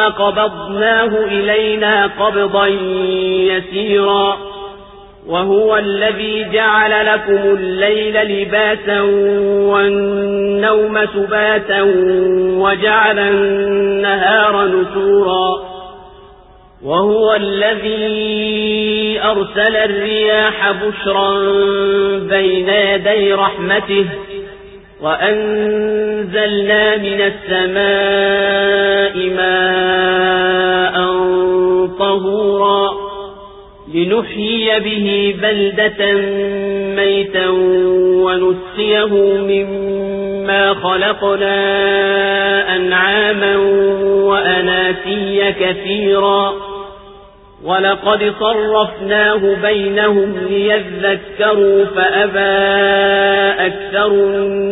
قبضناه إلينا قبضا يسيرا. وهو الذي جعل لكم الليل لباسا والنوم سباتا وجعل النهار نسورا. وهو الذي أرسل الرياح بشرا بين يدي رحمته وأنزلنا من السماء ماء طهورا لنحيي به بلدة ميتا ونسقيه مما خلقنا أنعاما وأناسيا كثيرا ولقد صرفناه بينهم ليذكروا فأبى أكثر الناس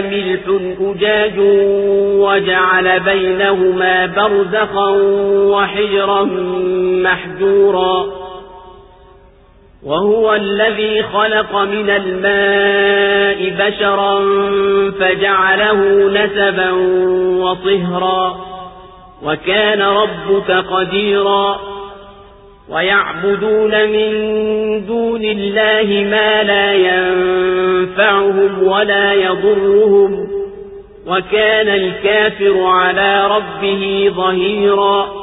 ملح أجاج وجعل بينهما برزخا وحجرا محجورا وهو الذي خلق من الماء بشرا فجعله نسبا وطهرا وكان ربك قديرا ويعبدون من دون الله ما لا ينفعهم ولا يضرهم وكان الكافر على ربه ظهيرا